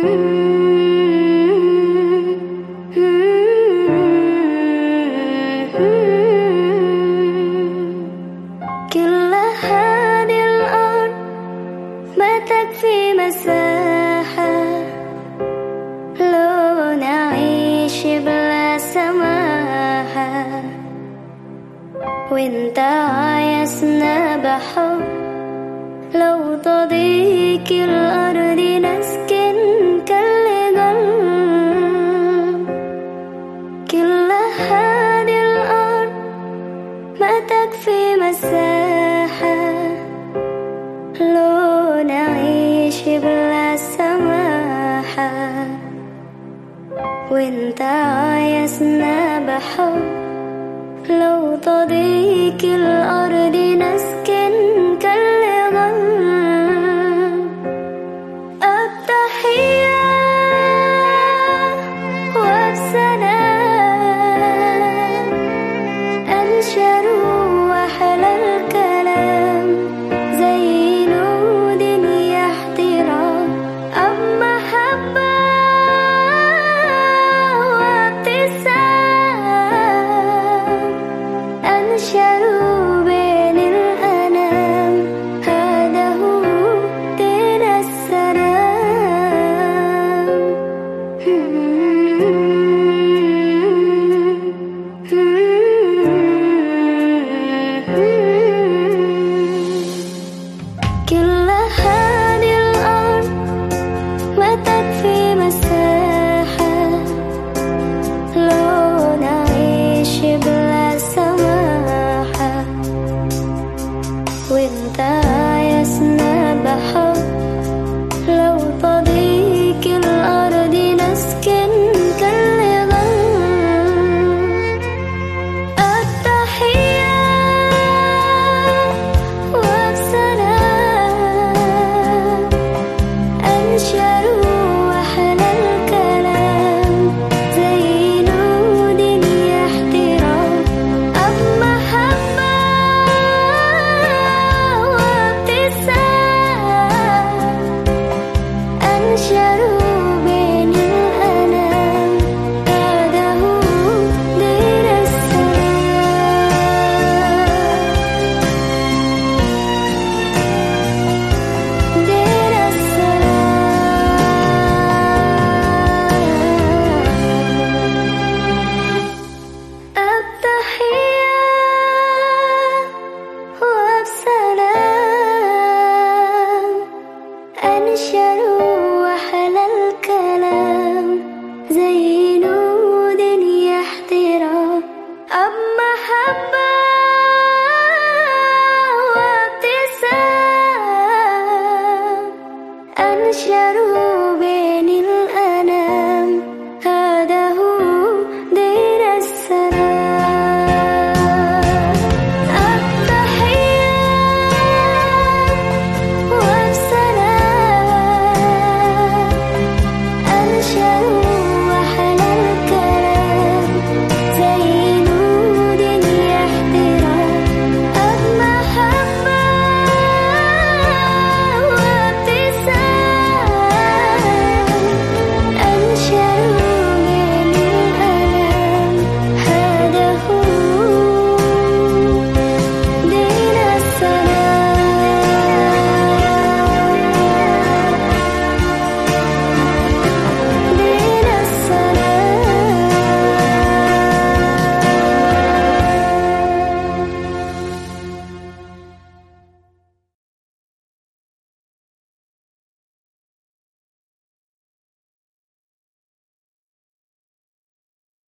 كل هذه ما تكفي مساحة. لو نعيش بلا سماحة. وانت عايزنا بحب. لو تضيق الأرض نسمع حياتك مساحة. لو نعيش بلا سماحة. وإنت عايزنا بحب لو تضيك الأرض نعيش انشروا وحلى الكلام. زي نود يحترى أب محبة وابتسام. انشروا